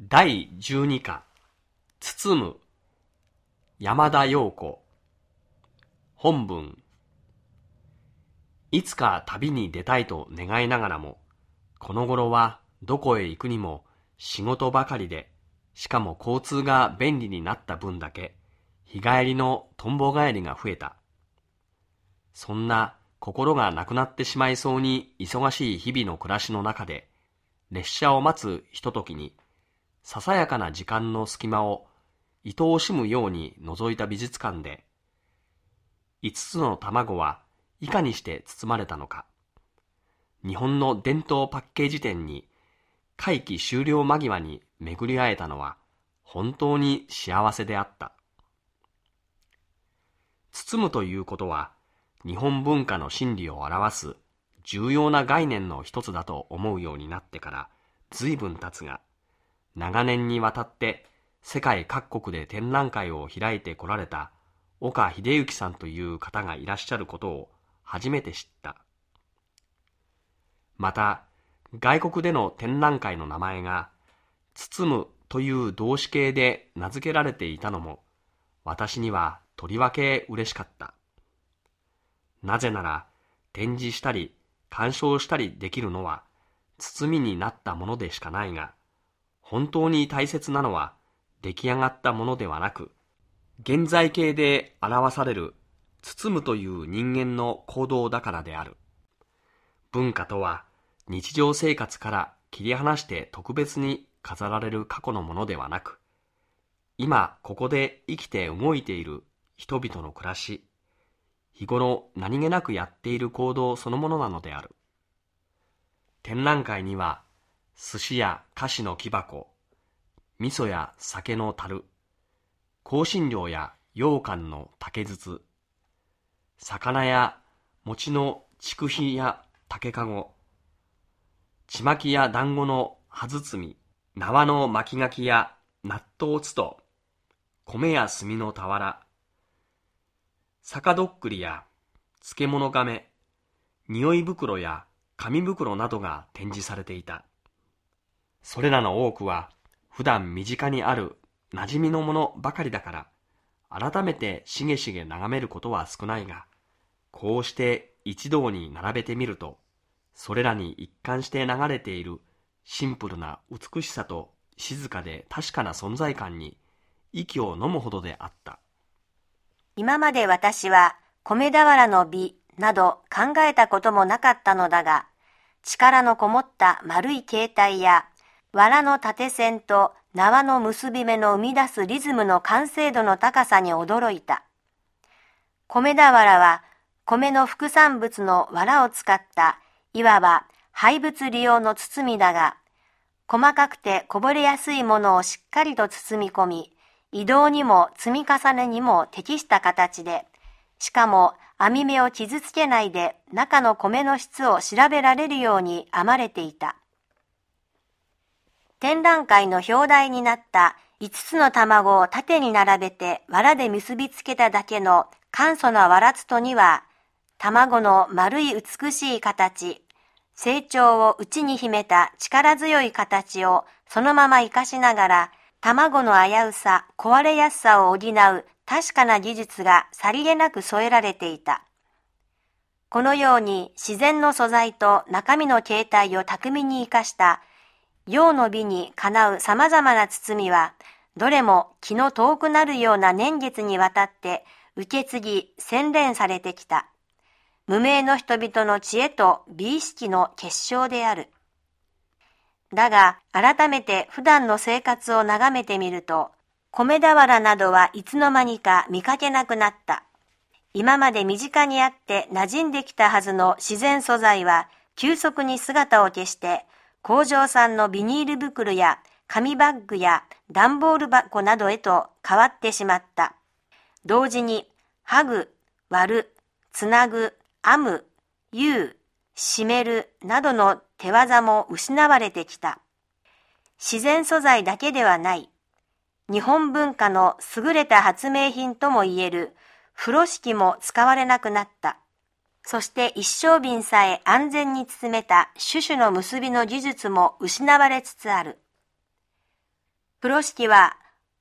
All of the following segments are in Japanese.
第十二課、包む、山田陽子。本文。いつか旅に出たいと願いながらも、この頃はどこへ行くにも仕事ばかりで、しかも交通が便利になった分だけ、日帰りのとんぼ帰りが増えた。そんな心がなくなってしまいそうに忙しい日々の暮らしの中で、列車を待つひとときに、ささやかな時間の隙間を愛おしむように覗いた美術館で、五つの卵はいかにして包まれたのか。日本の伝統パッケージ店に会期終了間際に巡り会えたのは本当に幸せであった。包むということは日本文化の真理を表す重要な概念の一つだと思うようになってから随分経つが、長年にわたって世界各国で展覧会を開いてこられた岡秀幸さんという方がいらっしゃることを初めて知った。また、外国での展覧会の名前が、包むという動詞形で名付けられていたのも、私にはとりわけ嬉しかった。なぜなら、展示したり、鑑賞したりできるのは、包みになったものでしかないが、本当に大切なのは、出来上がったものではなく、現在形で表される包むという人間の行動だからである。文化とは日常生活から切り離して特別に飾られる過去のものではなく、今ここで生きて動いている人々の暮らし、日頃何気なくやっている行動そのものなのである。展覧会には寿司や菓子の木箱、味噌や酒の樽、香辛料や羊羹の竹筒、魚や餅の竹皮や竹かご、ちまきや団子の葉包み、縄の巻き書きや納豆つと、米や炭の俵、酒どっくりや漬物亀、匂い袋や紙袋などが展示されていた。それらの多くは普段身近にある馴染みのものばかりだから、改めてしげしげ眺めることは少ないが、こうして一堂に並べてみると、それらに一貫して流れているシンプルな美しさと静かで確かな存在感に息を飲むほどであった。今まで私は米俵の美など考えたこともなかったのだが、力のこもった丸い形態や藁の縦線と縄の結び目の生み出すリズムの完成度の高さに驚いた。米俵は米の副産物の藁を使ったいわば廃物利用の包みだが、細かくてこぼれやすいものをしっかりと包み込み、移動にも積み重ねにも適した形で、しかも網目を傷つけないで中の米の質を調べられるように編まれていた。展覧会の表題になった5つの卵を縦に並べて藁で結びつけただけの簡素な藁つとには、卵の丸い美しい形、成長を内に秘めた力強い形をそのまま活かしながら、卵の危うさ、壊れやすさを補う確かな技術がさりげなく添えられていた。このように自然の素材と中身の形態を巧みに活かした陽の美にかなう様々な包みは、どれも気の遠くなるような年月にわたって受け継ぎ洗練されてきた。無名の人々の知恵と美意識の結晶である。だが、改めて普段の生活を眺めてみると、米俵などはいつの間にか見かけなくなった。今まで身近にあって馴染んできたはずの自然素材は急速に姿を消して工場産のビニール袋や紙バッグや段ボール箱などへと変わってしまった。同時に、剥ぐ、割る、つなぐ、編む、言う、締めるなどの手技も失われてきた。自然素材だけではない。日本文化の優れた発明品とも言える風呂敷も使われなくなった。そして一升瓶さえ安全に包めた種々の結びの技術も失われつつある。風呂敷は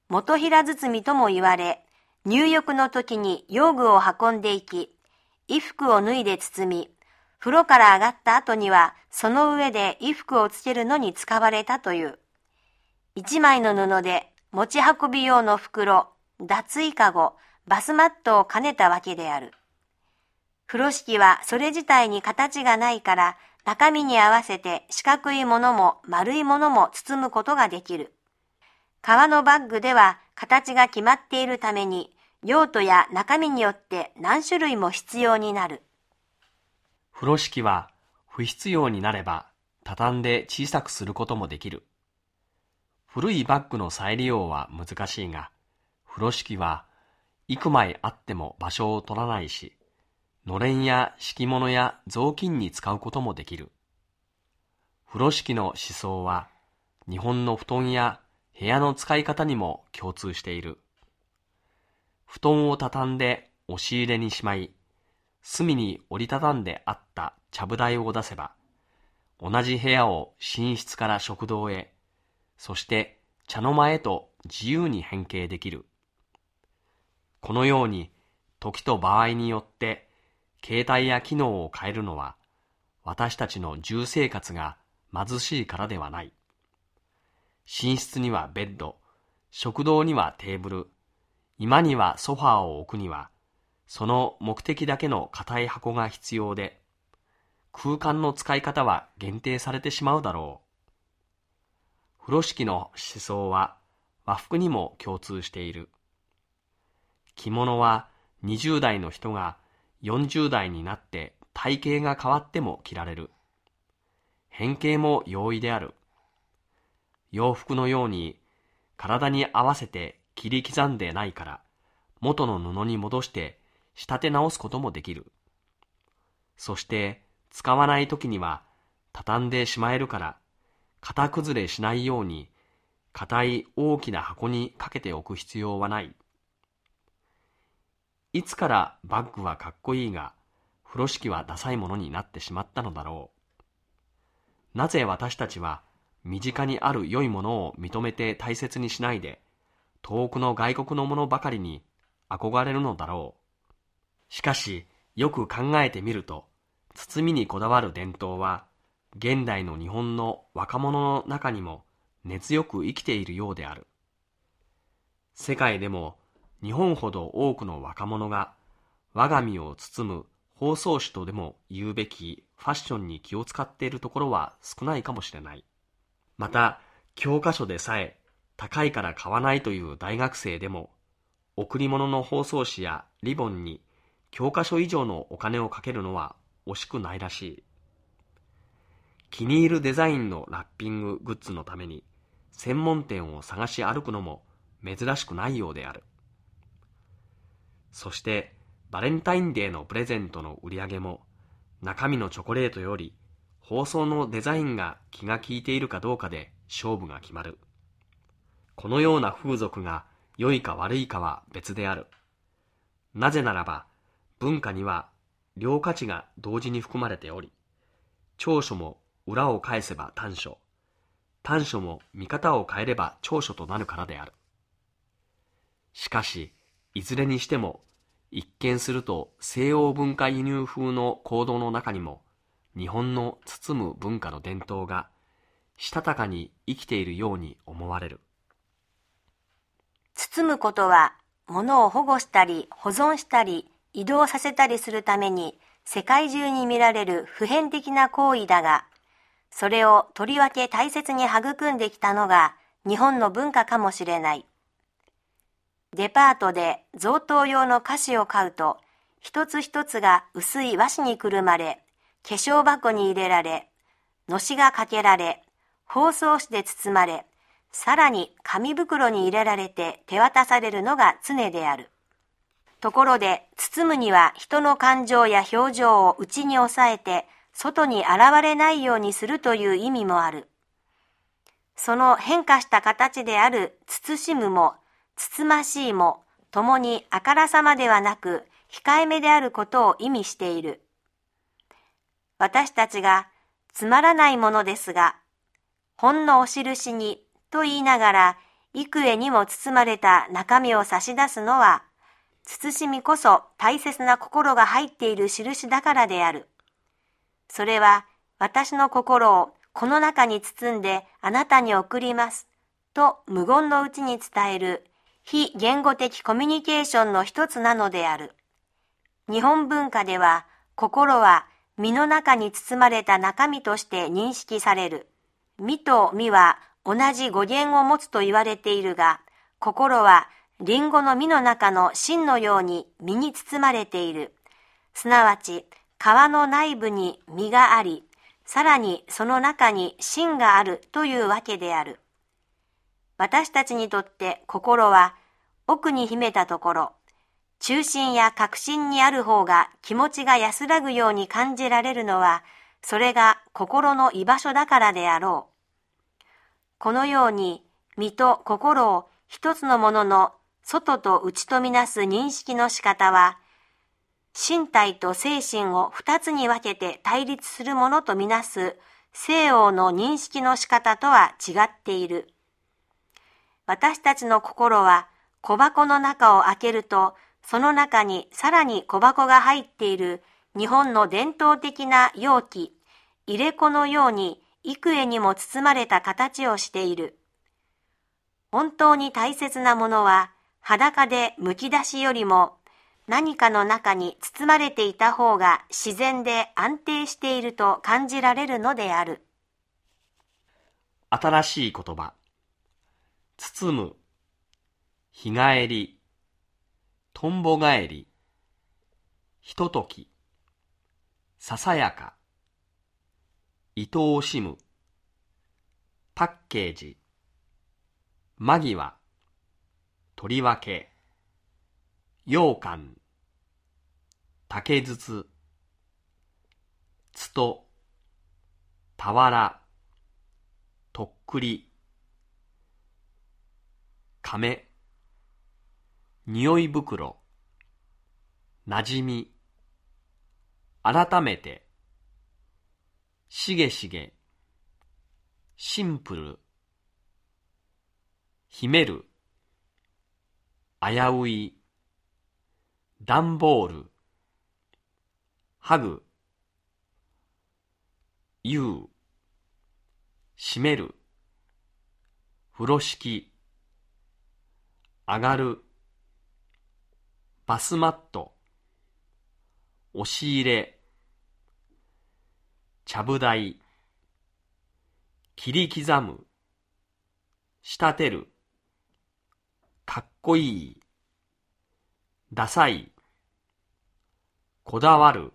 元平包みとも言われ、入浴の時に用具を運んでいき、衣服を脱いで包み、風呂から上がった後には、その上で衣服をつけるのに使われたという。一枚の布で持ち運び用の袋、脱衣かご、バスマットを兼ねたわけである。風呂敷はそれ自体に形がないから、中身に合わせて四角いものも丸いものも包むことができる。革のバッグでは形が決まっているために、用途や中身によって何種類も必要になる。風呂敷は不必要になれば畳んで小さくすることもできる。古いバッグの再利用は難しいが、風呂敷は幾枚あっても場所を取らないし、のれんや敷物や雑巾に使うこともできる。風呂敷の思想は日本の布団や部屋の使い方にも共通している。布団を畳んで押し入れにしまい、隅に折りたたんであったちゃぶ台を出せば、同じ部屋を寝室から食堂へ、そして茶の間へと自由に変形できる。このように時と場合によって携帯や機能を変えるのは私たちの住生活が貧しいからではない。寝室にはベッド、食堂にはテーブル、居間にはソファーを置くにはその目的だけの硬い箱が必要で、空間の使い方は限定されてしまうだろう。風呂敷の思想は和服にも共通している。着物は20代の人が40代になって体型が変わっても着られる。変形も容易である。洋服のように体に合わせて切り刻んでないから元の布に戻して仕立て直すこともできる。そして使わない時には畳んでしまえるから型崩れしないように硬い大きな箱にかけておく必要はない。いつからバッグはかっこいいが風呂敷はダサいものになってしまったのだろう。なぜ私たちは身近にある良いものを認めて大切にしないで遠くの外国のものばかりに憧れるのだろう。しかし、よく考えてみると、包みにこだわる伝統は、現代の日本の若者の中にも熱強く生きているようである。世界でも日本ほど多くの若者が我が身を包む包装紙とでも言うべきファッションに気を使っているところは少ないかもしれない。また、教科書でさえ高いから買わないという大学生でも、贈り物の包装紙やリボンに教科書以上のお金をかけるのは惜しくないらしい。気に入るデザインのラッピンググッズのために専門店を探し歩くのも珍しくないようである。そしてバレンタインデーのプレゼントの売り上げも中身のチョコレートより包装のデザインが気が利いているかどうかで勝負が決まる。このような風俗が良いか悪いかは別である。なぜならば文化には両価値が同時に含まれており、長所も裏を返せば短所、短所も見方を変えれば長所となるからである。しかし、いずれにしても、一見すると西洋文化輸入風の行動の中にも、日本の包む文化の伝統が、したたかに生きているように思われる。包むことは、物を保護したり保存したり移動させたりするために世界中に見られる普遍的な行為だが、それをとりわけ大切に育んできたのが日本の文化かもしれない。デパートで贈答用の菓子を買うと、一つ一つが薄い和紙にくるまれ、化粧箱に入れられ、のしがかけられ、包装紙で包まれ、さらに紙袋に入れられて手渡されるのが常である。ところで、包むには人の感情や表情を内に抑えて、外に現れないようにするという意味もある。その変化した形である慎むも、つつましいも、共にあからさまではなく、控えめであることを意味している。私たちが、つまらないものですが、ほんのお印に、と言いながら、幾重にも包まれた中身を差し出すのは、慎みこそ大切な心が入っている印だからである。それは私の心をこの中に包んであなたに送ります。と無言のうちに伝える非言語的コミュニケーションの一つなのである。日本文化では心は身の中に包まれた中身として認識される。身と身は同じ語源を持つと言われているが、心はリンゴの実の中の芯のように身に包まれている。すなわち、皮の内部に実があり、さらにその中に芯があるというわけである。私たちにとって心は奥に秘めたところ、中心や核心にある方が気持ちが安らぐように感じられるのは、それが心の居場所だからであろう。このように身と心を一つのものの外と内とみなす認識の仕方は、身体と精神を二つに分けて対立するものとみなす西洋の認識の仕方とは違っている。私たちの心は小箱の中を開けると、その中にさらに小箱が入っている日本の伝統的な容器、入れ子のように幾重にも包まれた形をしている。本当に大切なものは、裸で剥き出しよりも何かの中に包まれていた方が自然で安定していると感じられるのである。新しい言葉。包む。日帰り。とんぼ帰り。ひととき。ささやか。愛おしむ。パッケージ。間際。とりわけ、羊羹、竹筒、つと、たわら、とっくり、亀、匂い袋、なじみ、改めて、しげしげ、シンプル、秘める、危うい、段ボール、ハグ、言う、閉める、風呂敷、上がる、バスマット、押し入れ、ちゃぶ台、切り刻む、仕立てる、かっこいい、ダサい、こだわる、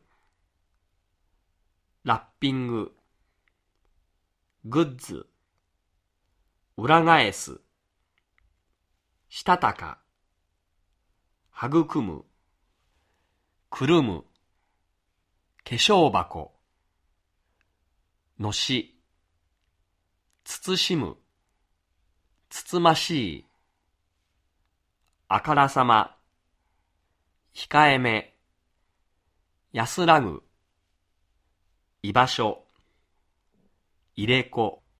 ラッピング、グッズ、裏返す、したたか、育む、くるむ、化粧箱、のし、慎む、つつましい、あからさま、控えめ、安らぐ、居場所、入れ子、